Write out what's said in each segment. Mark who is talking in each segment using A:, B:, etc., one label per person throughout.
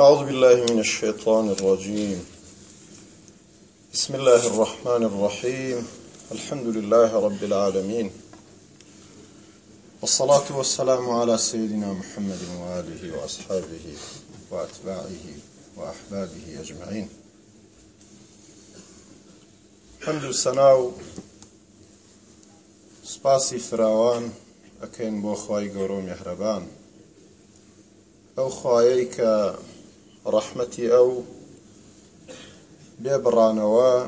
A: أعوذ بالله من الشيطان الرجيم بسم الله الرحمن الرحيم الحمد لله رب العالمين والصلاة والسلام على سيدنا محمد وآله وأصحابه وأتباعه وأحبابه أجمعين الحمد السناو سباسي فراوان أكين بۆ خی گەورۆ میهرەبان ئەو خوایەی کە رحمتي او ببرانوا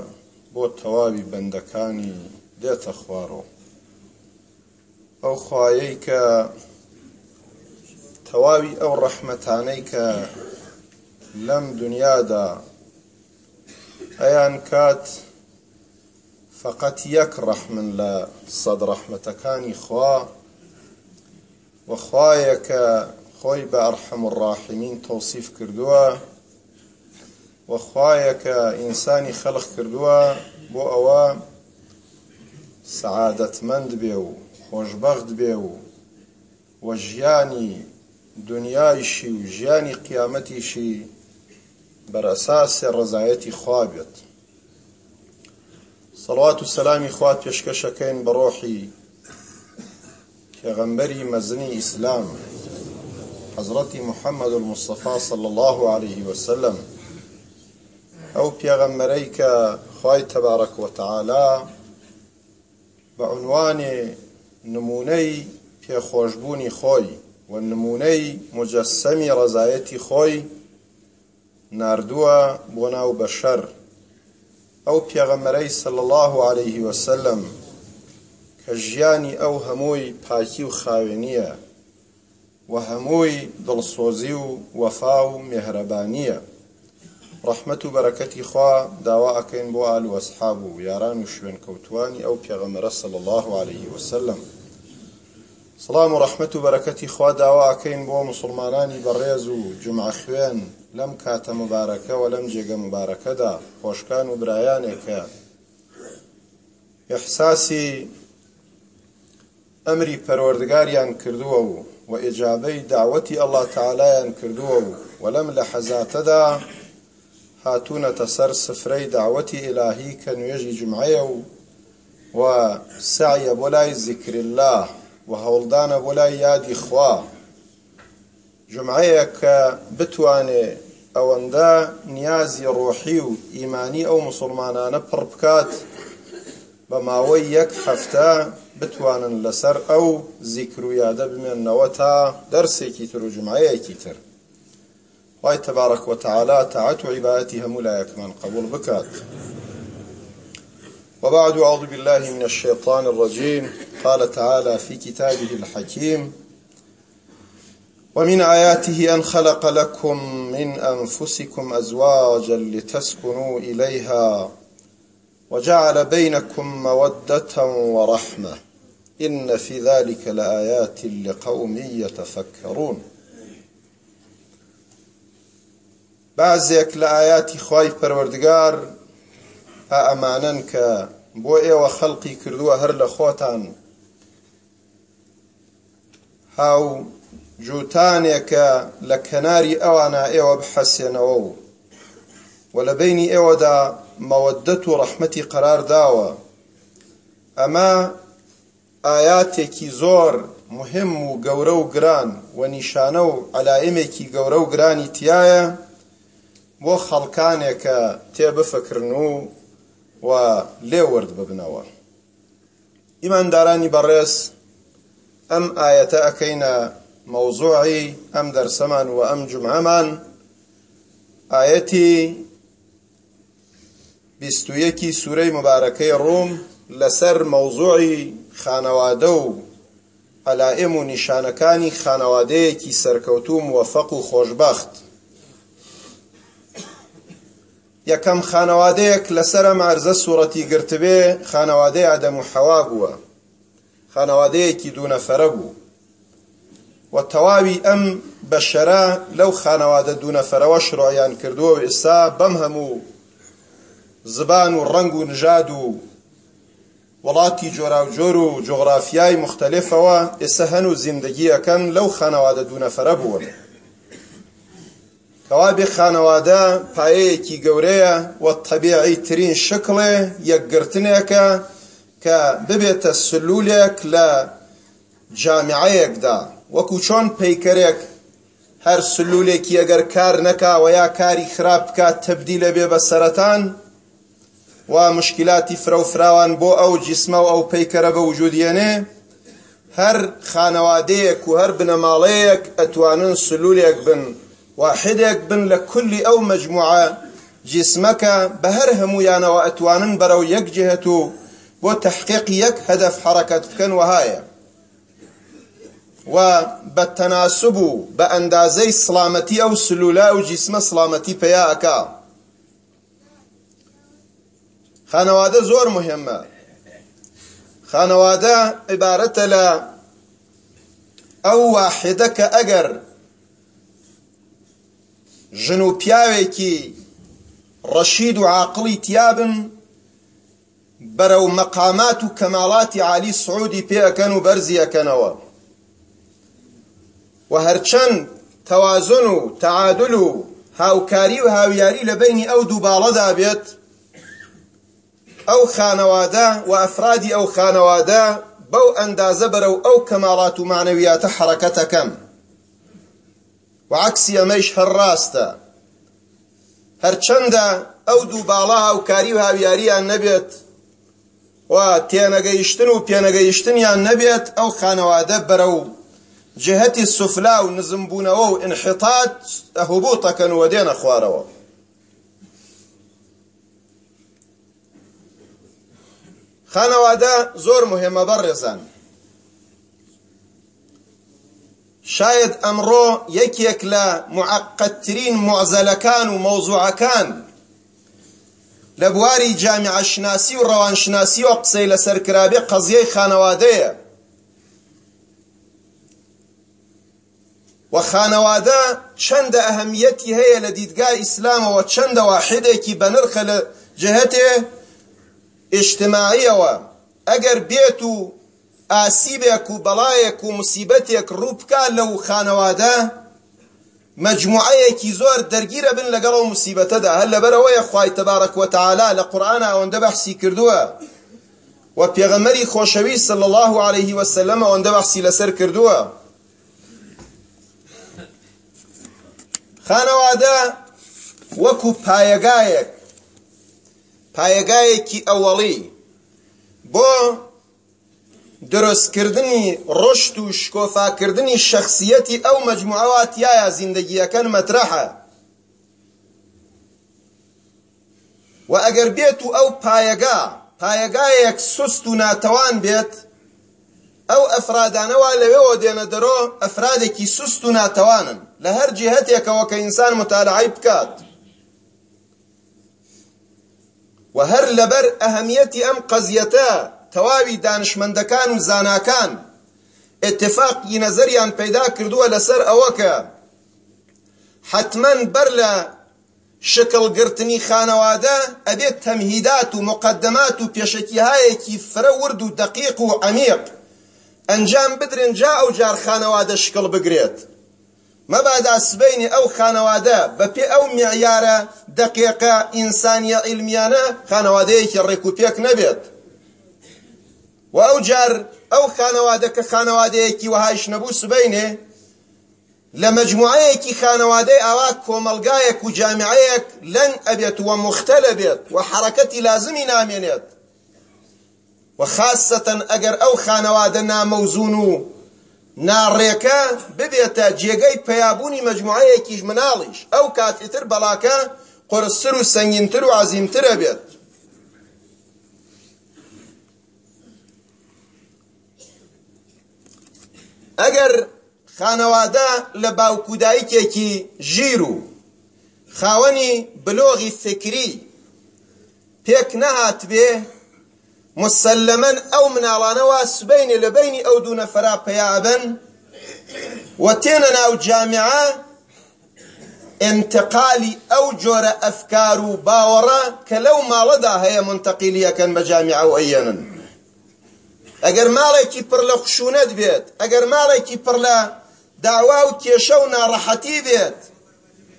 A: بو توابي بندكاني ديت اخوارو او خوایەی توابي او رحمتانيك لم دنيا دا ايان كات فقط يك ڕەحمن لا صد رحمتكاني خوا وەخوایە خۆی بە ئەرحەم و ڕاحمین تەوسیف کردووە وەخوایەکە ئینسانی خەلق کردووە بۆ ئەوە سعادەتمەند بێ و خۆشببخت بێ و وە ژیانی دنیایشی و ژیانی قیامەتیشی بەرەساسێ ڕزایەتی خوا بێت سەڵات و سەلامی خوات پێشکەشەکەین بە ڕۆحی پێغەمبەری مەزنی ئیسلام حضرت محمد المصطفى صلى الله عليه وسلم او پیغمبری که خوای تبارک و تعالی به عنوان نمونه پێخۆشببوونی خۆی و نمونەی مجەسەمی ڕزایەتی خۆی نردووە بۆ ناو بەشەر ئەو پێغەمەرەی سل الله عليه وسلم کە ژیانی ئەو هەمووی پاکی و خاوێنیە و هەمووی دڵسۆزی و وەفا و مێهرەبانیە ڕەحمەت و بەرەکەتی خوا داوا ئەکەین بۆ ئال وەسحاب و یاران و شوێن کەوتوانی ئەو پێغەمەرە سەڵ الله عليه وسلم سلام و ڕەحمەت و بەرەکەتی خوا داوا ئەکەین بۆ مسلمانانی بەڕێز و جمع خوێن لەم کاتە مبارەکە و لەم جێگە مبارەکەدا خۆشکان و برایانێکە ئەحساسی ئەمری پەروەردگاریان کردووە و وإجابي دعوتي الله تعالى ينكردوه ولم لحزاتدا هاتون تسر سفري دعوتي إلهي كان يجي جمعيه وسعي بولاي ذكر الله وهولدان بولاي يادي خوا جمعيك بتواني ئەوەندە نیازی ڕۆحی و ئیمانی ئەو مسلمانانە پڕ بکات بە ماوەی بتوانن لەسەر ئەو زیکر و یادە نوتا درس كي ترو و كي تر واي تبارك وتعالى تعت و ملائك من قبول بكات وبعد أعوذ بالله من الشيطان الرجيم قال تعالى في كتابه الحكيم ومن آياته أن خلق لكم من أنفسكم أزواجا لتسكنوا إليها وجعل بينكم مودة ورحمة إن في ذلك لآيات لقوم يتفكرون بعضك لآيات ئاياتی خی پەروەردگار ئا ئەمانەن کە بۆ ئێوە خەڵقی هاو جوتانێکە لكناري أوانا ئەوانە بحسين أو و و لە بینی ئێوەدا مەوەدەت و ڕەحمەتی قەرار ئایاتێکی زۆر مهم و گەورە و گران و نیشانە و عەلایمێکی گەورە و گرانی تایە بۆ خەڵکانێکە تێبفەکردن و و لێورد ببنەوە ئیماندارانی بەڕێز ئەم ئاەتە ئەەکەینە مەوزوعی ئەم دەرسەمان و ئەم جمعەمان ئاەتی بیستویەکی سوورەی مبارەکەی ڕوم لەسەر مەوزوعی خانەوادە و ئەلائم و نیشانەکانی خانەوادەیەکی سەرکەوتوو موەفەق و خۆشبەخت یەکەم خانەوادەیەک لەسرە مارزە سوورەتی گرتبێ خانەوادەی ئادەم و حەوا بووە خانەوادەیەکی دوو نەفەرە بوو و تەواوی ئەم بەشەرە لەو خانەوادە دوو نەفەرەوە شڕۆیان کردووە و ئێستا بەم هەموو زبان و ڕەنگ و نژاد و وڵاتی جۆراوجۆر و جۆغرافیای مختلفەوە ئێستا هەنوو زیندگیەکەن لەو خانەوادە دوونەفەرە بوون کەوابێ خانەوادە پایەیەکی گەورەیە وە تەبیعی ترین شکڵێ یەکگرتنێکە کە ببێتە سلولێک لە جامعەیەکدا وەکو چۆن پەیکەرێک هەر سلولێکی ئەگەر کار نەکاوە یا کاری خراپ بکات تبدی لەبێ بە سەرەتان ومشكلات فراو فراوان بو او جسم او ئەو پەیکەرە بە وجودێنێ هر خانەوادەیەک و هەر بنەماڵەیەک اتوانن سلولێک بن واحدك بن لكل او مجموعة جسمك جسمەکە بە هەر هەمویانەوە ئەتوانن بەرەو یەک جهت و بۆ تحقیق یەک هەدەف و بە تەناسب و بە ئەندازەی سلامەتی ئەو سلولە خانەوادە زۆر مهمە خانەوادە عیبارەتە لە ئەو واحدە کە ئەگەر ژن و پیاوێکی ڕەشید و عاقڵی تیابن بەرەو مەقامات و کەماڵاتی عالی سعودی پێەکەن و بەرزیەکەنەوە و هەرچەند تەوازن و تەعادل و هاوکاری و هاویاری لە بینی ئەو دوو باڵەدا بێت ئەو خانەوادە و ئەفرادی ئەو خانەوادە بەو ئەندازە بەرەو ئەو کەماڵات و معنەویاتە حرەکەت ئەەکەم و عەکسی ئەمەش هەر ڕاستە هەرچەندە ئەو دوو باڵا هاوکاری و هاویاریان نەبێت و تێنەگەیشتن و پێنەگەیشتنیان نەبێت ئەو خانەوادە بەرەو جهەتی سوفلا و نزمبوونەوە و انحطاط هبوطەکەن وە دێنە خوارەوە خانەوادە زۆر مهمە بەڕێزان شاید ئەمڕۆ یەکێک لە معقدترین مۆزەلەکان و مەوزوعەکان لە بواری جامعەشناسی و ڕەوانشناسی و قسەی لەسەر کرابێ قەزیەی خانەوادەیە و خانەوادە چەندە ئەهەمیەتی هەیە لە دیدگای ئیسلامەوە چەندە واحدێکی بەنرخە لە جهەتێ اجتماعية و اگر بيتو آسيبك و بلايك و مصيبتك ڕووبکە لو خانوادا مجموعيك زور درگير بن لەگەڵ و مسیبەتەدا هەر لەبەرەوەیە خوای تەبارەک وتەعالا لقرآن قورآن ئەوەندە بەحسی کردووە و پیغمري خوشوی صلى الله عليه وسلم ئەوەندە بەحسی لەسەر کردووە خانوادا وكو پایەگایەک پایگایەکی ئەوەڵی بۆ دروستکردنی ڕشت و شکۆفاکردنی شخصیەتی ئەو مەجموعەواتیایە زیندگیەکەن مەترەحە و ئەگەر بێت و ئەو پایەگا پایەگایەک سوست و ناتەوان بێت ئەو ئەفرادانەوە لەوێەوە دێنە دەرۆ ئەفرادێکی سوست و ناتەوانن لە هەر جیهەتێکەوە کە ئینسان متالعی بکات و هەر لەبەر ئەهەمیەتی ئەم قەزیەتە تەواوی دانشمەندەکان و زاناکان اتفاقی نەزەریان پەیدا کردووە لەسەر ئەوە کە حتمەن بەر لە شکلگرتنی خانەوادە ئەبێت تەمهیدات و مقدمات و پێشەکیهایەکی فرەورد و دەقیق و عەمیق ئەنجام بدرێن جا ئەو جار خانەوادە شکل بگرێت مەبادا سبەینی ئەو خانەوادە بەپێ ئەو معیارە دەقیقە ئینسانیە عیلمیانە خانەوادەیەکی ڕێک و پێک نەبێت و ئەو جار ئەو خانەوادە کە خانەوادەیەکی وهایش نەبوو سبەینێ لە مجموعەیەکی خانەوادەی ئاوا کۆمەلگایەک و جامعەیەک لەنگ ئەبێت و مختلە بێت و حرەکەتی لازمی نامێنێت و خاصەتەن ئەگەر ئەو خانەوادە نامەوزون و ناڕێکە ببێتە جێگەی پەیابوونی مەجموعەیەکیش مناڵیش ئەو کاتیتر بەڵاکە قرسسر و سەنگینتر و عزیمترە بێت ئەگەر خانەوادە لە باوکودایکێکی ژیر و خاوەنی بلۆغی فکری پێک نەهات بێ مسلمەن ئەو مناڵانەوە سبەینێ لە بینی ئەو دوو نەفەرا پەیابن و تێنە ناو جامعە انتقالی ئەو جۆرە ئەفکار و باوەڕە کە لەو ماڵەدا هەیە منتەقیلیەکەن بە جامعە و ئەیەنن ئەگەر ماڵێکی پڕ لە خشونەت بێت ئەگەر ماڵێکی پڕ لە داوا و کێشە و ناڕەحەتی بێت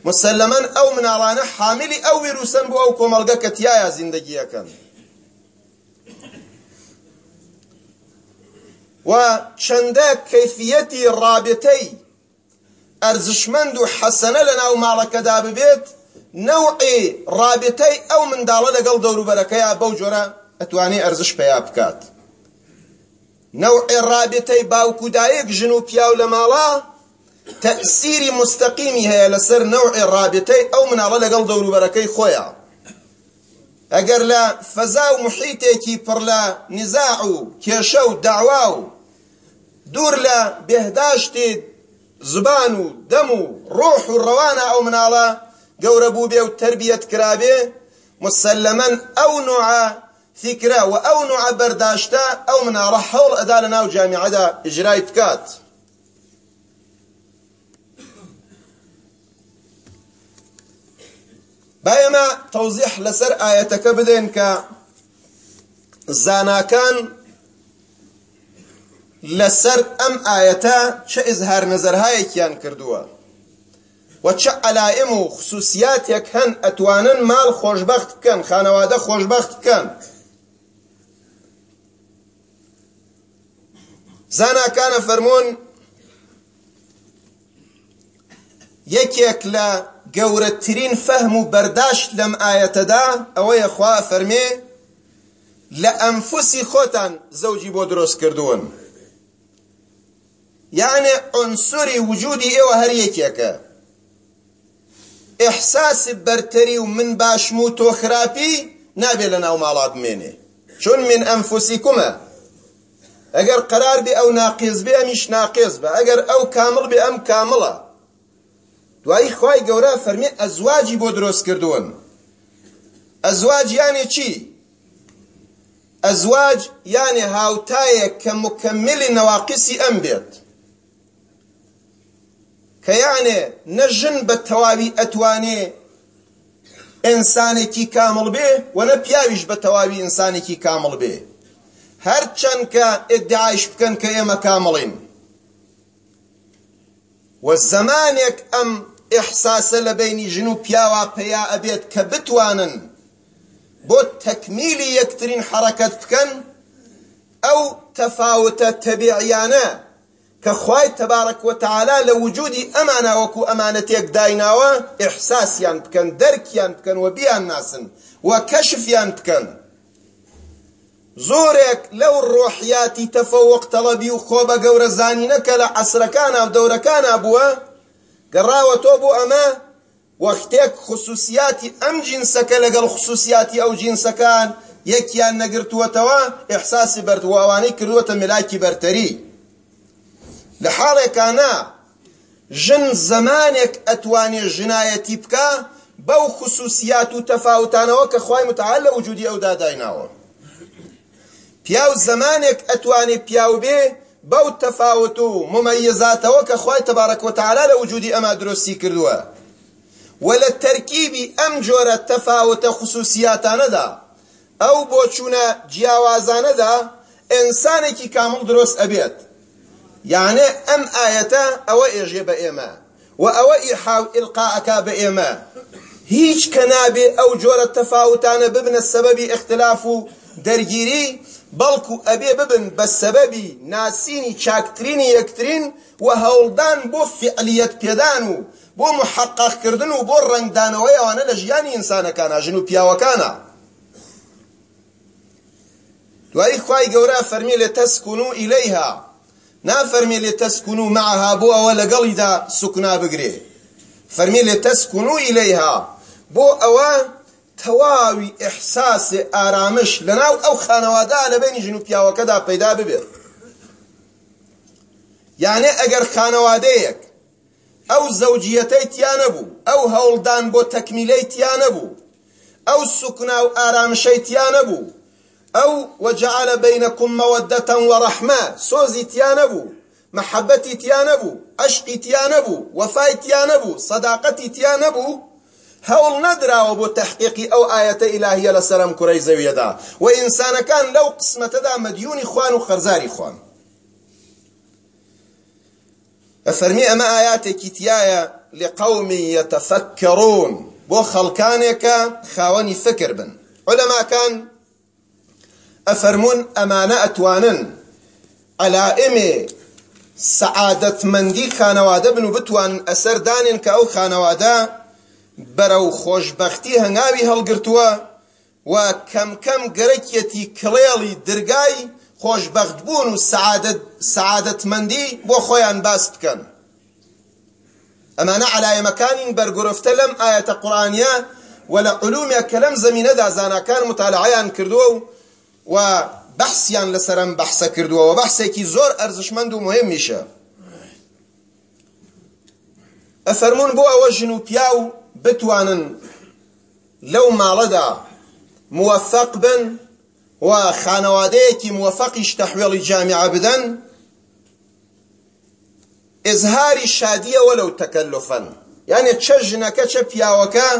A: مسلمەن ئەو مناڵانە حاملی ئەو ویروسن بۆ ئەو کۆمەڵگە کە تیایە زیندگیەکەن و چەندە کەیفیەتی ڕابێتەی ئەرزشمەند و حەسەنە لە ناو ماڵەکەدا ببێت نەوعی ڕابێتەی ئەو منداڵە لەگەڵ دەوروبەرەکەیە بەو جۆرە ئەتوانێ ئەرزش پێیا بکات نەوعی ڕابێتەی باوکودایەک ژن و پیاو لە ماڵە تەسیری مستەقیمی هەیە لەسەر نەوعی ڕابێتەی ئەو مناڵە لەگەڵ دەوروبەرەکەی خۆیە ئەگەر لە فەزا و محیتێکی پڕ لە نزاع و کێشە و داوا و دوور لە بێهداشتێت زبان و دەم و ڕۆح و ڕەوانە ئەو مناڵە گەورە بوو بێ و تربیەت کرابێ مسلەمەن ئەو نوعە فکرە و ئەو نوعە بەرداشتە ئەو مناڵە هەوڵ ئەدا لە ناو جامعەدا ئیجرای بکات با ئێمە تەوزیح لەسەر ئاەتەکە بدەین کە زاناکان لەسەر ئەم ئاەتە چه ئزهار نەزەرهایەکیان کردووە و چه عەلائم و خصوصیاتێک هەن ئەتوانن ماڵ خۆشبەخت بکەن خانەوادە خۆشبەخت بکەن زاناکانە فەرمونون یەکێک لە گەورەترین فەهم و بەرداشت لەم ئاەتەدا ئەوەیە خوا فەرمێ لە ئەنفوسی خۆتان زەوجی بۆ دروست کردوون یعنی عنصری وجودی ئێوە هەر یەکێکە ئیحساسی بەرتەری و من باشم و تۆ خراپی نابێ لە ناو ماڵات بمێنێ چون من ئەنفوسیکومە ئەگەر قرار بێ ئەو ناقیز بێ ئەمیش ناقیز بە ئەگەر ئەو کامڵ بێ ئەم کامڵە دوایی خی گەورە فەرمی ئەزواجی بۆ درۆست کردوون ئەزواج یانێ چی؟ ئەزواج یانێ هاوتایە کە مکەملی نەواقیسی ئەم بێت کە یانێ نەژن بە تەواوی ئەتوانێ ئینسانێکی کامڵ بێ و نە پیاویش بە تەواوی ئینسانێکی کامڵ بێ هەرچەند کە ئێدعایش بکەن کە ئێمە کامڵین و زەمانێک ئەم ئیحساسە لە بینی ژن و پیاوە پێیا ئەبێت کە بتوانن بۆ تەکمیلی یەکترین حرەکەت بکەن ئەو تەفاوتە تەبیعیانە کە خوای تەبارەک و تەعالا لە وجودی ئەمانە وەکو ئەمانەتێک دایناوە ئیحساسیان بکەن دەرکیان بکەن و بیان ناسن و کەشفیان بکەن زۆرێک لەو ڕۆحیاتی تەفەوق تەڵەبی و خۆبە گەورە زانینەکە لە عەسرەکانە و دەورەکانە بووە گەڕاوە تۆ بۆ ئەمە وەختێک خصوصیاتی ئەم جینسەکە لەگەڵ خصوصیاتی ئەو جینسەکان یەکیان نەگرتووەتەوە ئیحساسی بەردواوانەی کردووەتە ملاکی بەرتەری لە حاڵێکانە ژن زەمانێک ئەتوانێ ژنایەتی بکە بەو خصوصیات و تەفاوتانەوە کە خوای متعال لە وجودی ئەودا دایناوە پیاو زەمانێک ئەتوانێ پیاو بێ بەو تەفاوت و ممەیزاتەوە کە خوای تەبارەک وتعالا لە وجودی ئەمە درۆستی کردووە و لە تەرکیبی ئەم جۆرە تەفاوتە خصوصیاتانەدا ئەو بۆ چوونە جیاوازانەدا ئینسانێکی کامڵ درۆست ئەبێت یعنی ئەم ئاەتە ئەوە ئێژێ بە ئێمە و ئەوە ئیحاو ئلقاعەکا بە ئێمە هیچ کە نابێ ئەو جۆرە تەفاوتانە ببنە سەبەبی اختلاف و دەرگیری بەڵکو ئەبێ ببن بە سەبەبی ناسینی چاکترینی یەکترین و هەوڵدان بۆ فعلیەت پێدان و بۆ محەققکردن و بۆ ڕنگدانەوەی ئەوانە لە ژیانی ئینسانەکانە ژن و پیاوەکانە دوایی خوای گەورە فەرمی لە تەسکون و ئیلەیها نافەرمێ لێ تەسکون و مەعها بۆ ئەوە لەگەڵیدا سوکنا بگرێ فەرمێ لێ تەسکون و ئیلەیها بۆ ئەوە تەواوی ئەحساسی ئارامش لەناو ئەو خانەوادا لە بینی ژن و پیاوەکەدا پەیدا ببێت یانێ ئەگەر خانەوادەیەک ئەو زەوجیەتەی تیا نەبوو ئەو هەوڵدان بۆ تەکمیلەی تیا نەبوو ئەو سوکنا و ئارامشەی تیا نەبوو أو وجعل بينكم مودة ورحمة سوزي تيانبو محبتي تيانبو اشقي تيانبو وفاي تيانبو صداقتي تيانبو هول ندرا وبو تحقيق او ايه الهيه لسلام سەرم کوڕی وانسان كان لو لەو دا مديون خوان وخرزاري اخوان خوان اما اياتك تيايا لقوم يتفكرون بو خەڵکانێکە خاوني فكر بن علماء كان ئەفەرمون ئەمانە ئەتوانن ئەلائمێ سەعادەتمەندی خانەوادە بن و بتوان ئەسەر دانێن کە ئەو خانەوادە بەرەو خۆشبەختی هەنگاوی هەڵگرتووە و کەم کەم گەرەکیەتی کڵێڵی درگای خۆشبەختبوون و سەعادەتمەندی بۆ خۆیان باس بکەن ئەمانە عەلایەمەکانین بەرگرفتە لەم ئاەتە قوڕانیە وە لە علومێک کە لەم زەمینەدا زاناکان مطالعەیان کردووە و و بحثیان لەسەرم بەحسە کردووە و بەحسێکی زۆر ئەرزشمەند و مهم میشە ئەفەرمون بۆ ئەوە ژن و پیا و بتوانن لەو ماڵەدا موەفەق بن و خانەوادەیەکی موەفەقیش تەحوێڵی جامعە بدەن ئزهاری شادیەوە لەو تەکەلفەن یعنی چە ژنەکە چە پیاوەکە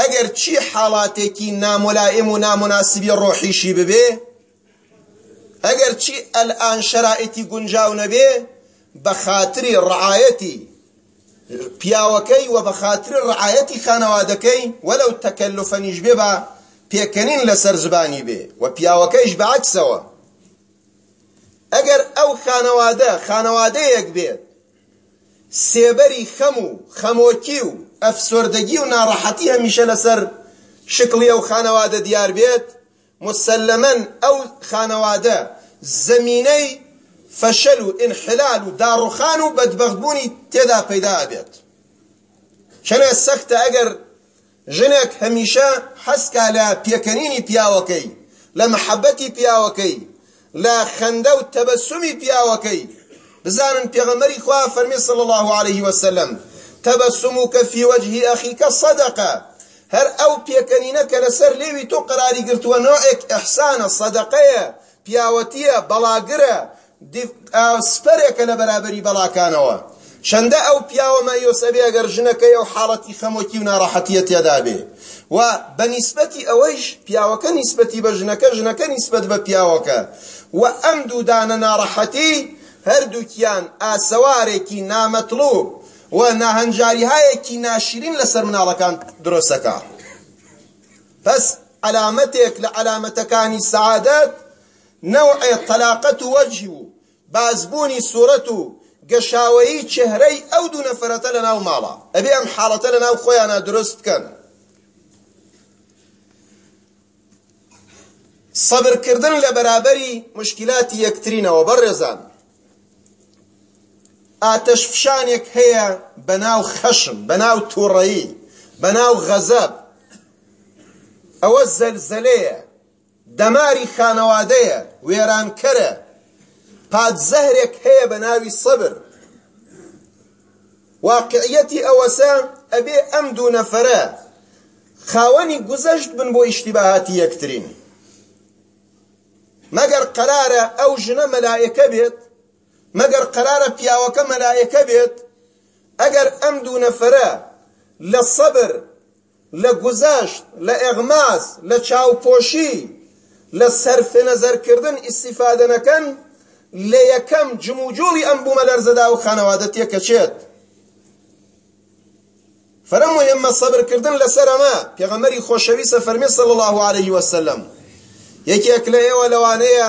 A: ئەگەر چی حاڵاتێکی نامۆلائم و نامۆناسبی ڕۆحیشی ببێ ئەگەر چی ئەلان شەرائیتی گونجاو نەبێ بە خاتری ڕعایەتی پیاوەکەی و بە خاتری ڕعایەتی خانەوادەکەی وەلەو تەکەلفەنیش بێ بە پێکەنین لەسەر زبانی بێ و پیاوەکەیش بەعکسەوە ئەگەر ئەو خانەوادە خانەوادەیەک بێت سيبري خمو خموكيو افسردگيو ناراحتي هميشه لسر شكليو خانواده ديار بيت مسلما او خانواده زميني فشلو انحلالو دارو خانو بدبغبوني تدا پيدا بيت شنو السخت اگر جنك هميشه بێت چەنە سەختە ئەگەر لا هەمیشە حەسکا لا پێکەنینی بياوكي لە بزانن پێغەمەری خوا فەرمی صلی الله عليه وسلم تبسمك في وجه أخيك صدقة هر أو بيكنينك لسر ليوي تو قراري قرت ونوعك إحسان الصدقية بياوتية بلاقرة سپەرێکە لە بەرابەری بەڵاکانەوە چەندە ئەو پیاوەمە یۆسەبێ ئەگەر ژنەکەی و حاڵەتی خەمۆکی و ناڕەحەتیە تێدا بێ و بە نیسبەتی ئەوەیش پیاوەکە نیسبەتی بە ژنەکە ژنەکە نیسبەت بە پیاوەکە و ئەم دوودانە ناڕەحەتی هەردووکیان ئاسەوارێکی نامەطلوب و ناهەنجاریهایەکی ناشرین لەسەر مناڵەکان دروستەکە پەس علامەتێک لە علامەتەکانی سعادەت نەوعێ تەلاقەت و وەجی و بازبوونی سوورەت و گەشاوەیی چهرەی ئەو دوو نەفرەتە لە ناو ماڵە ئەبێ ئەم حاڵەتە لە ناو خۆیانە دروست بکەن سەبرکردن لە بەرابەری مشکلاتی یەکترینەوە بەڕێزان ئاتەشفشانێک هەیە بەناو خەشم بەناو تووڕەیی بەناو غەزەب ئەوە زەلزەلەیە دەماری خانەوادەیە وێرانکەرە پادزەهرێک هەیە بە ناوی سەبر واقعەتی ئەوەسە ئەبێ ئەم دوو نەفەرە خاوەنی گوزەشت بن بۆ ئیشتیباهاتی یەکترین مەگەر قەرارە ئەو ژنە مەلایەکە بێت مەگەر قرارە پیاوەکە مەلایەکە بێت ئەگەر ئەم دوو نەفرە لە سەبر لە گوزەشت لە ئێغماس لە چاوپۆشی لە سەرفەنەزەرکردن ئیسیفادە نەکەن لە یەکەم جموجوڵی ئەم بوومە لەرزەدا و خانەوادە تێکەچێت فرمو هم صبر کردن لسر ما پیغمبری خوشویسه فرمی صلی الله علیه وسلم یکی اکلیه و لوانیه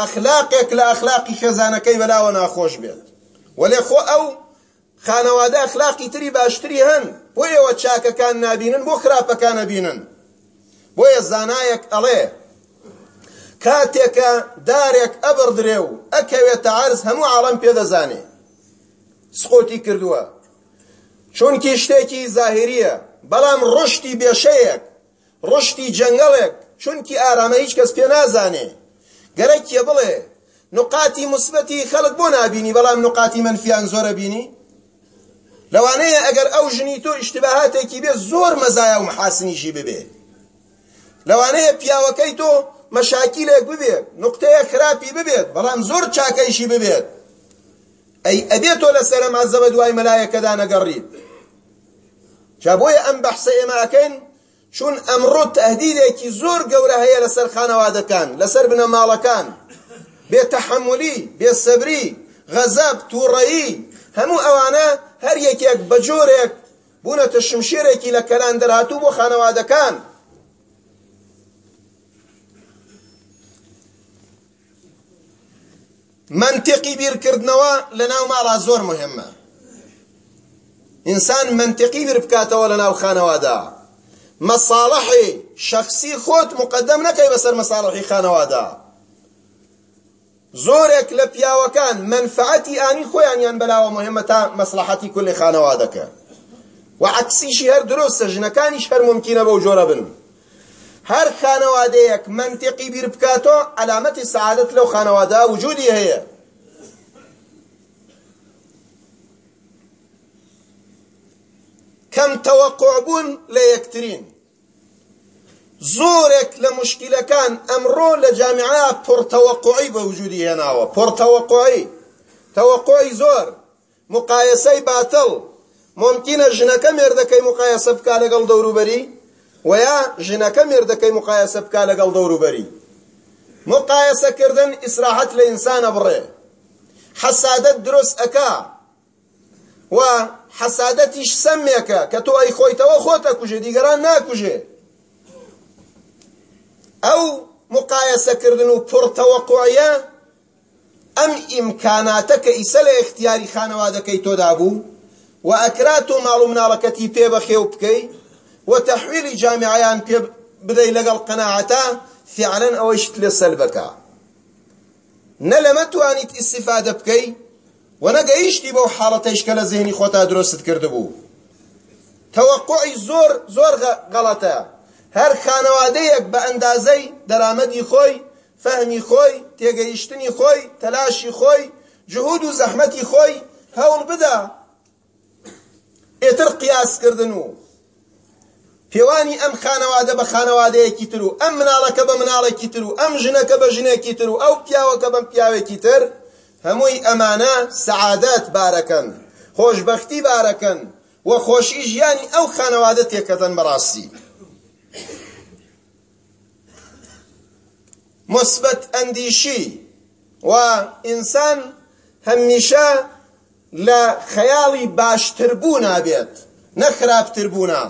A: ئەخلاقێک لە ئەخلاقی خێزانەکەی بەلاوە ناخۆش بێت وەلێ خۆ ئەو خانەوادە ئەخلاقی تری باشتری هەن بۆ ئێوە چاکەکان نابینن بۆ خراپەکانە بینن بۆیە زانایەک ئەڵێ کاتێکە دارێک ئەبڕدرێ و ئەکەوێتە عرز هەموو عاڵم پێدەزانێ سقۆتی کردووە چونکی شتێکی زاهریە بەڵام ڕشتی بێشەیەک ڕشتی جەنگەڵێک چونکی ئارامە هیچ کەس پێ نازانێ گەرەکیە بڵێ نقاتی مثبتی خەڵک بۆ نابینی بەڵام نقاتی منفیان زۆرە بینی لەوانەیە ئەگەر ئەو ژنی تۆ ئیشتباهاتێکی بێ زۆر مەزایە و محاسنیشی ببێ لەوانەیە پیاوەکەی تۆ مەشاکیلێک ببێت نقطەیە خراپی ببێت بەڵام زۆر چاکەیشی ببێت ئەی ئەبێت تۆ لە سەرە مازە بە دوای مەلایەکەدا نەگەڕیت چا بۆیە ئەم بەحسە ئێمە ئەکەین چون ئەمڕۆ تەهدیدێکی زۆر گەورە هەیە لەسەر خانەوادەکان لەسەر بنەماڵەکان بێتەحملی بێسەبری غەزەب تووڕەیی هەموو ئەوانە هەر یەکێک بە جۆرێک بوونەتە شمشێرێکی لە کەلان دەرهاتوو بۆ خانەوادەکان منطقی بیرکردنەوە لەناو ماڵا زۆر مهمە ئینسان منطقی بیر بکاتەوە لەناو خانەوادا مصالحي شخصي خود مقدم نەکەی بەسەر مەساڵحی خانەوادا زۆرێک لە پیاوەکان منفعەتی ئانی خۆیانیان بەلاوە مهمە تا مەسلحەتی کولی خانەوادەکە و شهر دروس درۆستە ژنەکانیش هەر ممکنە بەو جۆرە بن هەر خانەوادەیەک منطقی بیر بکاتەوە علامەتی لو لەو خانەوادا وجودی هەیە کەم تەوەقع بوون لە یەکترین زۆرێک لە مشکلەکان ئەمڕۆ لە جامعە پڕتەوەقعی بە وجودی هێناوە پڕتەوەقعی تەوەقعی زۆر مقایسەی باتڵ ممکنە ژنەکە مێردەکەی مقایسە بکا لەگەڵ دەوروبەری ویا ژنەکە مێردەکەی مقایسە بکا لەگەڵ دەوروبەری مقایسەکردن ئیسراحەت لە ئینسانە بڕێ حەسادەت دروست ئەکا و حەسادەتیش سەمێکە کە تۆ ئەی خۆیتەوە خۆتە کوژێ دیگەران ناکوژێ ئەو مقایەسەکردن و پڕتەوەقوعە ئەم ئیمکاناتە کە ئیسە لە ئختیاری خانەوادەکەی تۆدا بوو و ئەکرات و ماڵ و مناڵەکەتی پێ بەخێو بکەی و تەحویلی جامعیان پێ بدەی لەگەڵ قەناعەتە فعلا ئەوەشت لە سەلبەکە نە لەمە توانیت ئیسیفادە بکەی وەنەگەیشتی بەو حاڵەتەیش کە لە زێنی خۆتا درۆست کردبوو تەوەقعی زۆر زۆر گەڵەتەیە هەر خانەوادەیەک بە ئەندازەی دەرامەدی خۆی فەهمی خۆی تێگەیشتنی خۆی تەلاشی خۆی جهود و زەحمەتی خۆی هەوڵ بدە ئێتر قیاسکردن و پێوانی ئەم خانەوادە بە خانەوادەیەکی تر و ئەم مناڵەکە بە مناڵێکی تر و ئەم ژنەکە بە ژنێکی تر و ئەو پیاوەکە بەم پیاوێکی تر هەمووی ئەمانە سەعادەت بارەکەن خۆشبەختی بارەکەن و خۆشی ژیانی ئەو خانەوادە تێکەدەن بەڕاستی مثبت ئەندیشی و ئینسان هەمیشە لە خەیاڵی باشتربوون نابێت نەخراپتربوونا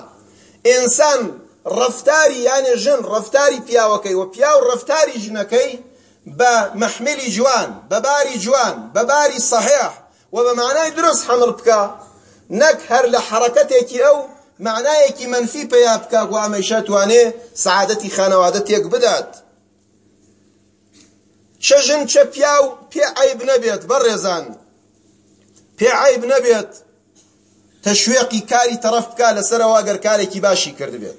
A: ئینسان ڕفتاری یانێ ژن ڕفتاری پیاوەکەی و پیاو ڕفتاری ژنەکەی بە محملی جوان بە باری جوان بە باری صحیح و بە معنای دروست حمل بکە نەک هەر لە حرەکەتێکی ئەو معنایەکی منفی پێیا بکە و ئامێشە توانێ سعادەتی خانەوادە تێک بدات چەژن چە پیا و پێ عیب نەبێت بەڕێزان پێ عیب نەبێت تەشوێقی کاری تەرەف بکە لەسەرەوە ئەگەر کارێکی باشی کردبێت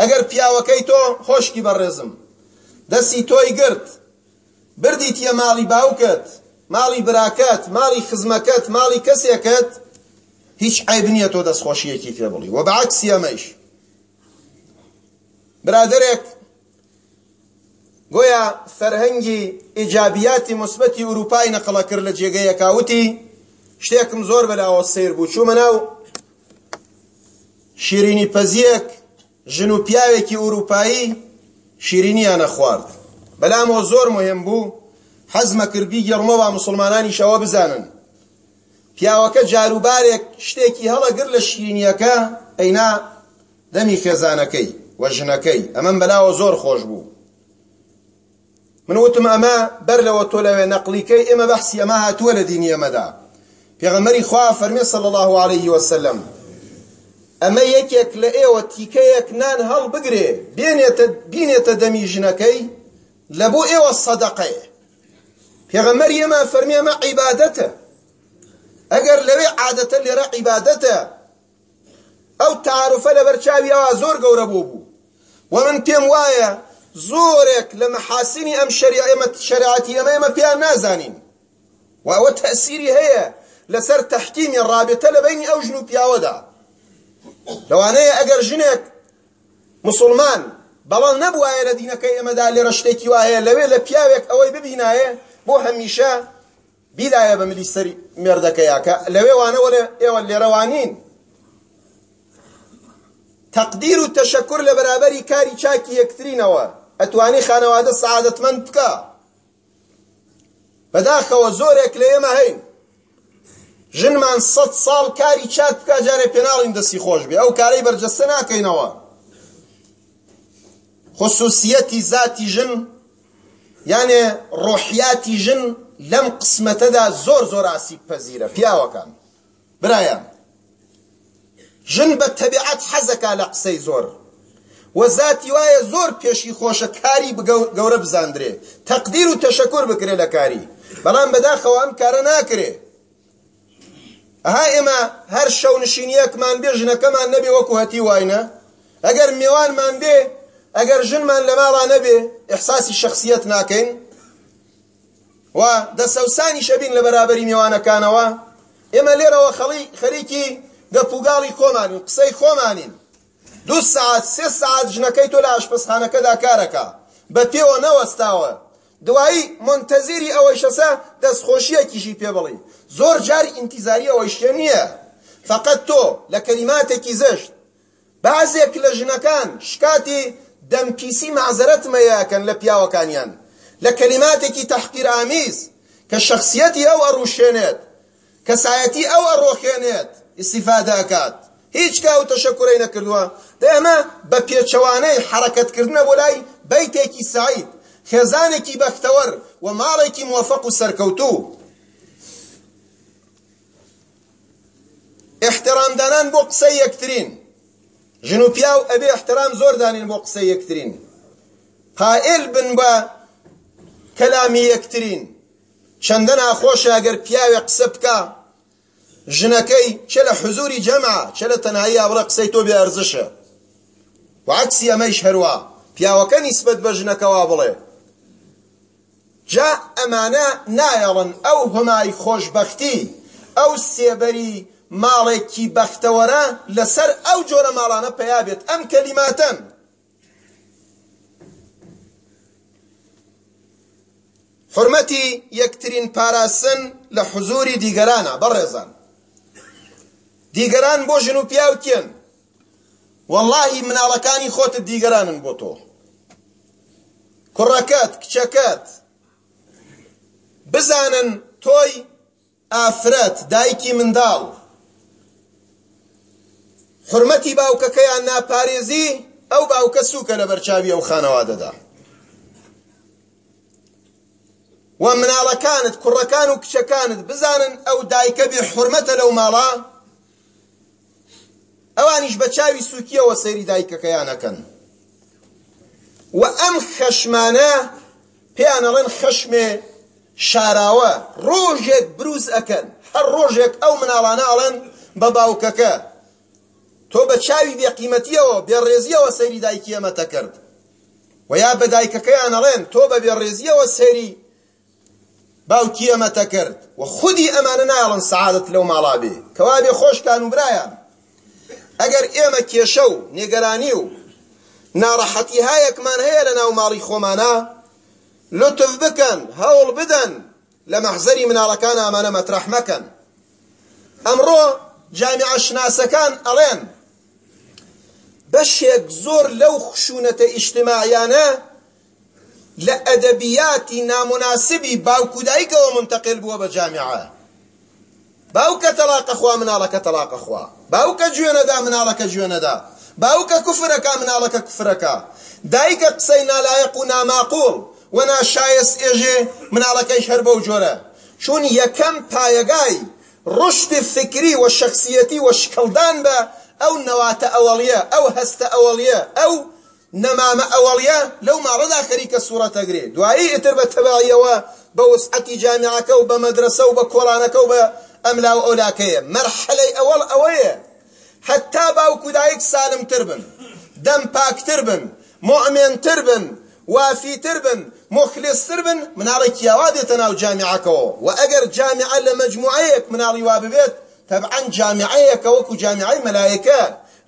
A: ئەگەر پیاوەکەی تۆ خۆشکی بەڕێزم دەستی تۆی گرت بردیتیە ماڵی باوکت ماڵی براکەت ماڵی خزمەکەت ماڵی کەسێکت هیچ عیب نییە تۆ دەستخۆشیەکی پێ بڵی و بەعکسی ئەمەش برادرێک گۆیا فەرهەنگی ئیجابیاتی مثبەتی ئوروپای نەقڵە کرد لە جێگەیەکا وتی شتێکم زۆر بەلاوە سیر بوو چوومە ناو شیرینی پەزیەک ژن و پیاوێکی ئوروپایی شیرینیانە خوارد بەلامەوە زۆر مهم بوو حەزمە کردی گەڕمەوە مسلمانانی شەوە بزانن پیاوەکە جاروبارێک شتێکی هەڵەگر لە شیرینیەکە ئەینا دەمی خێزانەکەی وەژنەکەی ئەمەم بەلاوە زۆر خۆش بوو من وتم ئەمە بەر لەوە تۆ لەوێ نەقلیکەی ئێمە بەحسی ئەمە هاتووە لە دینی ئەمەدا پێغەمەری خوا فەرمێ صلی الله عليه وسلم ئەمە لئه و تیکه یک نان هەڵ بگرێ بینێتە دەمی ژنەکەی لە بۆ ئێوە سەدەقەیە پێغەمەر ئێمە فەرمی ئەمە عیبادەتە ئەگەر لەوێ عادەتە لێرە عیبادەتە او تعارفە لە بەرچاویەوە زۆر گەورە بۆ بوو و من تیم وایا زۆرێک لە مەحاسینی ئەم شەریعەتی ئەمە ئێمە پیان نازانین و ئەوە تەسیری هەیە لسر تەحکیمی ڕابێتە لە او ئەو ژن و لەوانەیە ئەگەر ژنێک مسلمان بەڵام نەبوایە لە دینەکەی ئەمەدا لێرە شتێکی وایە لەوێ لە پیاوێک ئەوەی ببینایە بۆ هەمیشە بیدایە بە ملی سەری مێردەکەیە کە لەوێ وانەوە ئێوە لێرەوانین تەقدیر و تەشەکر لە بەرابەری کاری چاکی یەکترینەوە ئەتوانی خانەوادە سعادەتمەند بکە بەداخەوە زۆرێک لە ئێمە هەین ژنمان سەد ساڵ کاری چات بکا جارێ پێناڵین دەستی خۆش بێ ئەو کارەی بەرجەستە ناکەینەوە خصوصیەتی ذاتی ژن یانێ ڕۆحیاتی ژن لەم قسمەتەدا زۆر زۆر ئاسی پەزیرە پیاوەکان برایان ژن بە تەبیعەت حەزەکا لە قسەی زۆر وە ذاتی وایە زۆر پێشی خۆشە کاری گەورە بزاندرێ تەقدیر و تەشەکر بکرێ لە کاری بەڵام بەداخەوە ئەم کارە ناکرێ ئەها ئێمە هەر شەو نشینیەکمان بێ ژنەکەمان نەبێ وەکو هەتی واینە ئەگەر میوانمان بێ ئەگەر ژنمان لە ماڵا نەبێ ئەحساسی شخصیت ناکەین و دەسەوسانی شەبین لە بەرابەری میوانەکانەوە ئێمە لێرەوە خەڵی خەریکی گەپوگاڵی خۆمانین قسەی خۆمانین دو سعات سێ سعات ژنەکەی تۆ لە ئاشپەسخانەکەدا کارەکە بە پێوە نەوەستاوە دوایی منتەزیری ئەوەی شەسا دەستخۆشیەکیشی پێ بڵین زۆر جار ئینتیزاری ئەوەی شتێ نییە فقط تۆ لە کەلیماتێکی زەشت بعضێک لە ژنەکان شکاتی دەمپیسی معزەرەت مەیەکەن لە پیاوەکانیان لە کەلیماتێکی تەحقیرئامیز کە شەخصیەتی ئەو ئەڕوشێنێت کەسایەتی ئەو ئەڕۆخێنێت ئیسیفادە ئەکات هیچ کاو تەشەکرەی نەکردووە دەمە بە پێچەوانەی حرەکەتکردنە بۆ لای بەیتێکی سعید خێزانێکی بەختەوەر و ماڵێکی موفق و سەرکەوتوو احترامدانان بۆ قسەی یەکترین ژن و پیاو ئەبێ احترام زۆر دانین بۆ قسەی یەکترین قائل بن بە کەلامی یەکترین چەندە ناخۆشە ئەگەر پیاوێ قسە بکە ژنەکەی چە لە حزوری جەمع چە لە تەنهایی ئاوڕە قسەی تۆ بێ ئەرزشە وعکسی ئەمەیش هەروە پیاوەکە نیسبەت بە ژنەکەوا بڵێ جا ئەمانە نایەڵن ئەو هەمای خۆشببختی ئەو سێبەری ماڵێکی بەختەوەرە لەسەر ئەو جۆرە ماڵانە پێیابێت ئەم کەلیماتەن حرمەتی یەکترین پاراسن لە حزوری دیگەرانە بەڕێزان دیگەران بۆ ژن و پیاوکێن وەڵاهی مناڵەکانی خۆتت دیگەرانن بۆ تۆ کوڕەکەت کچەکەت بزانن تۆی ئافرەت دایکی منداڵ حرمەتی باوکەکەیان ناپارێزی ئەو باوکە سووکە لە بەرچاوی ئەو خانەوادەدا و مناڵەکانت کوڕەکان و کچەکانت بزانن ئەو دایکە بێ حرمەتە لەو ماڵا ئەوانیش بە چاوی سوکیەوە سەیری دایکەکەیانەکەن و ئەم خەشمانە پێیان ئەڵێن خەشمێ شاراوە ڕۆژێک بروز ئەکەن هەر ڕۆژێک ئەو مناڵانە ئەڵەن بە باوکەکە تۆ بە چاوی بێقیمەتیەوە بێڕێزیەوە سەیری دایکی ئەمەتە کرد و یا بە دایکەکەیان ئەڵێن تۆ بە بێڕێزیەوە سەیری باوکی ئەمەتە کرد و خودی ئەمانە نایڵن سعادت لەو ماڵا بێ کەوا بێ خۆشکان و برایان ئەگەر ئێمە کێشە و نێگەرانی و ناڕەحەتی هایەکمان هەیە لە ناو ماڵی خۆمانە لطف بکەن هەوڵ بدەن لە مەحزەری مناڵەکان ئامانە مەترەح مەکەن ئەمڕۆ جامعە شناسەکان ئەڵێن بەشێک زۆر لەو خشوونەتە ئیجتماعیانە لە ئەدەبیاتی نامناسبی باوکودایکەوە منتەقل بووە بە جامعە باوکە تەلاقە خوا مناڵەکە تەلاقە خوا باوکە گوێنەدا مناڵەکە گوێنەدا باوکە کوفرەکە مناڵەکە کوفرەکە دایکە قسەی نالایەق و ناماقوڵ و ناشایست ئێژێ مناڵەکەیش هەر بەو جۆرە چون یەکەم پایەگای ڕشد فکری و شخصیەتی و شکەڵدان بە ئەو نەواتە ئەوەڵیە ئەو هەستە ئەوەڵیە ئەو نەمامە ئەوەڵیە لەو ماڵەدا خەریکە سوورەتەگرێ دوایی ئتر بە تەباییەوە بە وسعەتی جامعەکە و بە مەدرسە و بە کۆڵانەکە و بە ئەملا و ئەولاکەیە مەرحەلەی ئەوەڵ ئەوەیە حتا باوکو دایک سالمتر بن دەم پاکتر بن مؤمنتر بن وافیتر بن مخلصتر بن مناڵی کیاوا دێتە ناو جامعەکەەوە و ئەگەر جامعە لە مجموعەیەک مناڵی وا ببێت تەبعەن جامعەیەکە وەکو جامعەی مەلایکە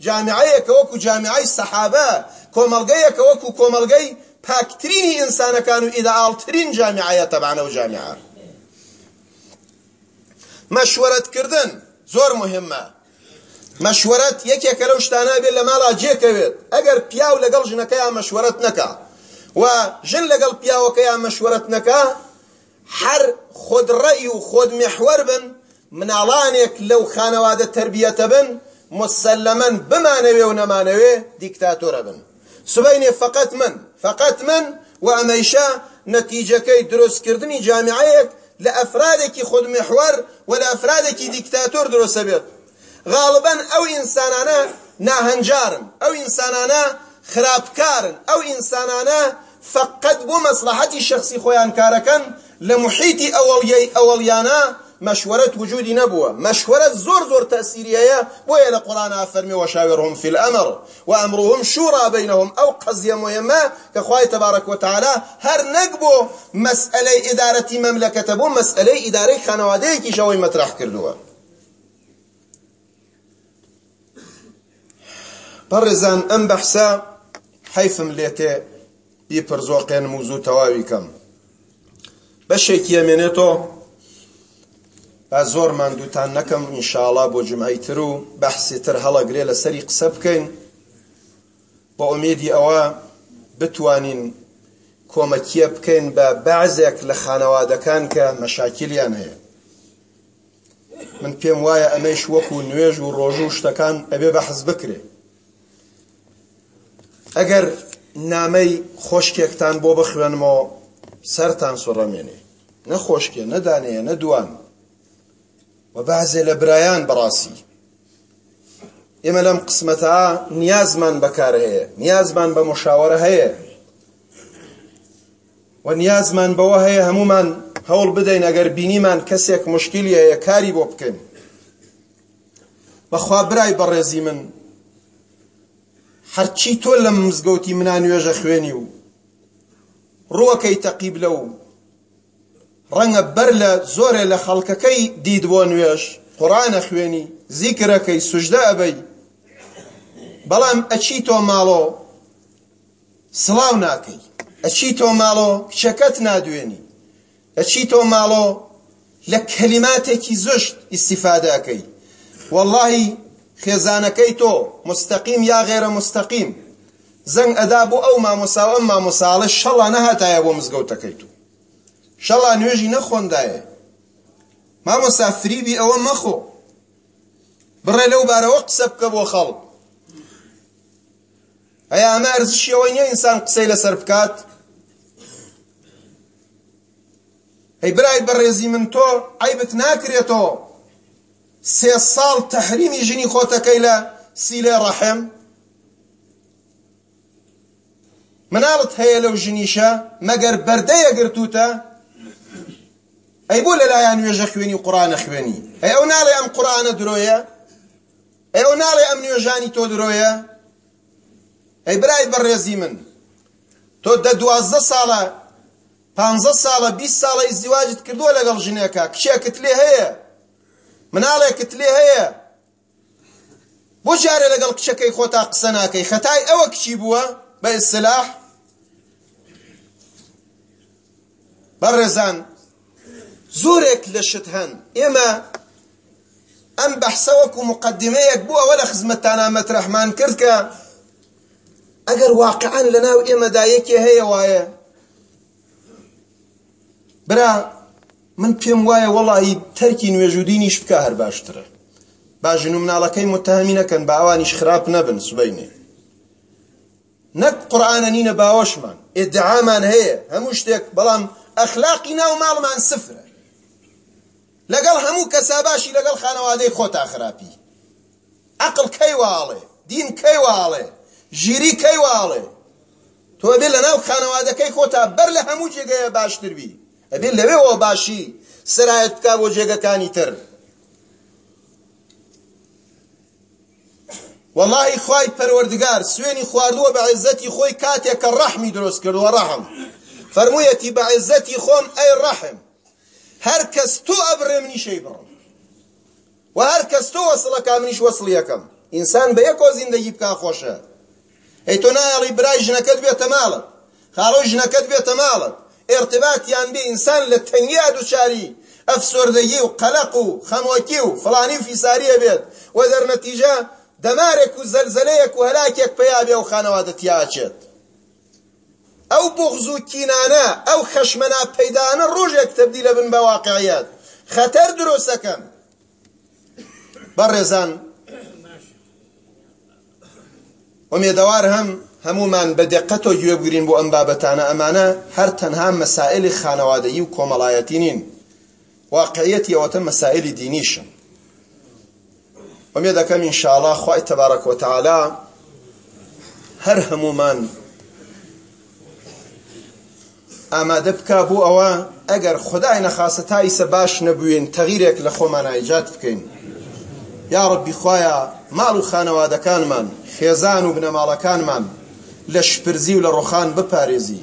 A: جامعەیەکە وەکو جامعەی سەحابە کۆمەڵگەیەکە وەکو کۆمەڵگەی پاکترینی ئینسانەکان و ئیدەعاڵترین جامعەیە تەبعەنەوە جامعە مەشوەرەتکردن زۆر مهمە مەشوەرەت یەکێکە لەو شتانە بێت لە ماڵا جێکەوێت ئەگەر پیاو لەگەڵ ژنەکەیان مەشوەرەت نەکات و جن لەگەڵ پیاوەکە یا مەشورەت حر هەر رأي ڕەی و خۆد محوەر بن مناڵانێک لەو خانەوادە التربية بن مسلمەن بمانەوێ و نەمانەوێ دیکتاتۆرە بن سبيني فقط من فقط من و ئەمەیشە نەتیجەکەی دروستکردنی جامعەیەک لە ئەفرادێکی خۆد محوەر و لە ئەفرادێکی دیکتاتۆر درۆسە بێت غالبەن ئەو ئینسانانە ناهەنجارم ئەو خراپکارن ئەو او فقط بۆ الشخصي شخصی خۆیان لمحيطي لە اوليانا مشورة وجودي نبوة مشورة زور زور تأثيرية بويا القرآن أفرمي وشاورهم في الأمر وأمرهم شورى بينهم أو قضية مهمة كخواي تبارك وتعالى هر نقبو مسألة إدارة مملكة بو مسألة إدارة خانواتيكي شوي مطرح كردوها برزان أم بحسا حەیفم لێ تێ بیپرزۆقێنم و زوو تەواوی کەم بەشێکی ئەمێنێتەوە با زۆر ماندووتان نەکەم ئینشاءڵا بۆ جمعی تر و بەحسی تر هەڵەگرێ لەسەری قسە بکەین بە ئومێدی ئەوە بتوانین کۆمەکیە بکەین بە بەعزێک لە خانەوادەکان کە مەشاکیلیان هەیە من پێم وایە ئەمەش وەکو نوێژ و ڕۆژ و شتەکان ئەبێ بەحز بکرێت ئەگەر نامەی خۆشکێکتان بۆ بخوێنمەوە سەرتان سوڕەمێنێ نەخۆشکێ نەدانەیە نەدوان و بەعزێ لە برایان بەڕاستی ئێمە لەم قسمەتە نیازمان بەکار هەیە نیازمان بە مشاوەرە هەیە و نیازمان بەوە هەیە هەمومان هەوڵ بدەین ئەگەر بینیمان کەسێک مشکلی هەیە کاری بۆ بکەین بەخوا برای بەڕێزی من هەرچی تۆ لە مزگەوتی منان نوێژە خوێنی و ڕوەکەی تەقیب لەو ڕەنگە بەر لە زۆرێ لە خەڵکەکەی دید بۆ نوێش قورآنە خوێنی زیکرەکەی سوژدە ئەبەی بەڵام ئەچی تۆ ماڵۆ سڵاو ناکەی ئەچی تۆ ماڵۆ کچەکەت نادوێنی ئەچی تۆ ماڵۆ لە کەلیماتێکی زشت ئیسیفادەکەی واللهی خێزانەکەی تۆ مستەقیم یا غێرە مستەقیم زەنگ ئەدا بۆ ئەو مامۆسا و ئەم مامۆساڵە شەڵا نەهاتایە بۆ مزگەوتەکەی تو شەڵا نوێژی نەخۆندایە مامۆسا فریبی ئەوە مەخۆ بڕێ لەو بارەوە قسە بکە بۆ خەڵک ئەیا ئەمە ئەرزشی ئەوەی نییە ئینسان قسەی لەسەر بکات هەی برایت بەڕێزی من تۆ عیبت ناکرێتەوە سێ ساڵ تەحریمی ژنی خۆتەکەی لە سیلێ ڕەحم مناڵت هەیە لەو ژنیشە مەگەر بەردەیە گرتوتە ئەی بۆ لەلایەن نوێژە خوێنی قورانە خوێنی ئەی ئەو ناڵێ ئەم قورانە درۆیە ئەی ئەو ناڵێ ئەم نوێژانی تۆ درۆیە ئەی برای بەڕێزی من تۆ دە دوازدە ساڵە پانزە ساڵە بیست ساڵە ئیزدیواجت کردووە لەگەڵ ژنێکە کچێکت لێ هەیە من علي قلت لي هي بوجاري لقل شكي خوتا قسناكي ختاي اوك شي بوا باي السلاح برزان زورك لشت هن اما ام بحثا وكو مقدميك بوا ولا خزمتانا مترحمن كركا اگر واقعا لنا و اما دايكي هي وايا برا من پێم وایە وەڵی تەرکی نوێژودینیش بکە هەر باشترە باشن و مناڵەکەی متهمی نەکەن باوانیش خراپ نەبن سبینێ نەک قورآانە نینە باوەشمان ئێدعامان هەیە هەموو شتێک بەڵام ئەخلاقی ناو ماڵمان سفرە لەگەڵ هەموو کەسا باشی لەگەڵ خانەوادەی خۆتا خراپی عقل کەی واڵێ دین کەی واڵێ ژیری کەی واڵێ تۆ بێ لە ناو خانەوادەکەی خۆتا بەر لە هەموو جێگەیە باشتر بی ئەبێ لەوێەوە باشی سرایەت بکە بۆ جێگەکانی تر وەڵی خی پەروەردگار سوێنی خواردووە بە عزەتی خۆی کاتێک کە ڕەحمی دروست کردووە ڕەحم فەرموویەتی بە عزەتی خۆم ئەی ڕەحم هەر کەس تۆ ئەبڕێ منیشەی بڕم و هەر کەس تۆ وەسڵەکە منیش وەسڵ یەکەم ئینسان بە یەکۆ زیندگی بکە خۆشە ئەی تۆ نایەڵی برای ژنەکەت بێتە ماڵت خاڵۆ ژنەکەت بێتە ماڵت ارتباطیان بێ ئینسان لە تەنیا دووچاری ئەفسۆردەگی و قەلق و خەمۆکی و فڵانی و فیساریە بێت و دەرنەتیجە دەمارێک و زەلزەلەیەک و هەلاکێک پێیابێ و خانەوادەتیاچێت ئەو بغز و کینانە ئەو خەشمەنا پەیدانە ڕۆژێک تەبدیلە بن بە واقعیت خەتەر درۆسەکەم بەڕێزان ئومێدەوار هەم هەمومان بە دقەتۆ گوێبگرین بۆ ئەم بابەتانە ئەمانە هەر تەنها مەسائلی خانەوادەیی و کۆمەڵایەتی نین واقعیەتی ئەوەتە مەسائلی دینیشن ومێ دەکەم ئینشاءڵا خوای تەبارەک وتەعالا هەر هەمومان ئامادە بکە بۆ ئەوە ئەگەر خدای نەخاسە تایسە باش نەبووین تەغیرێک لە خۆمان ئایجاد بکەین یا ڕبی خوایە ماڵ و خانەوادەکانمان خێزان و بنەماڵەکانمان لە شپرزی و لە ڕۆخان بپارێزی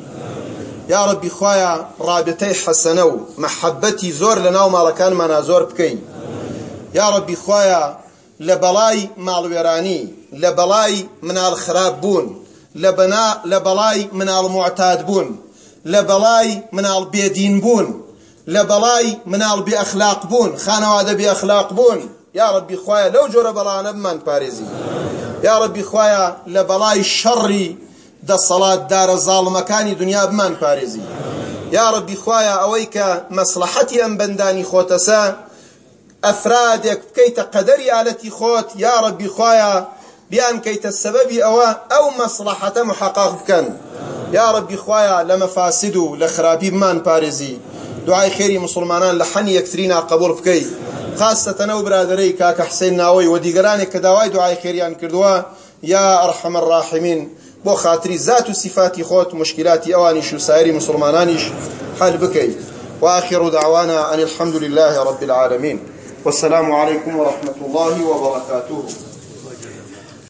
A: یا ربی خوایە ڕابێتەی حەسەنە و مەحەبەتی زۆر لە ناو ماڵەکانمانە زۆر بکەین یا ربی خوایە لە بەڵای ماڵوێرانی لە بەڵای مناڵ خراپ بوون لە بەڵای مناڵ معتاد بوون لە بەڵای مناڵ بێدین بوون لە بەڵای مناڵ بێئەخلاق بوون خانەوادە بێئەخلاق بوون یا ربی خوایە لەو جۆرە بەڵانە بمان پارێزی یا ربی خوایە لە بەڵای شەڕی دەسەڵات دارە زاڵمەکانی دنیا بمان پارێزی یا ڕبی خوایە ئەوەی کە مەسلحەتی ئەم بەندانی خۆتەسە ئەفرادێک بکەیتە قەدەری ئالەتی خۆت یا ڕبی خوایە بیان کەیتە سەبەبی ئەوە ئەو مەسلحەتە محەقق بکەن یا ڕبی خوایە لە مەفاسد و لە خراپی بمان پارێزی دوعای خێری مسلمانان لە حەنی یەکترینا قبول بکەیت خاصەتەنە و برادەرەی کاکە حسین ناوەی و دیگەرانێک کە داوای دوعای خێریان کردووە یا ئەرحەمە الراحمین بو خاتری ذات و صفاتی خۆت مشکلاتی ئەوانیش و سایری مسلمانانیش حل بکەیت وآخر دعوانا أن الحمد لله رب العالمين والسلام عليكم ورحمة الله وبركاته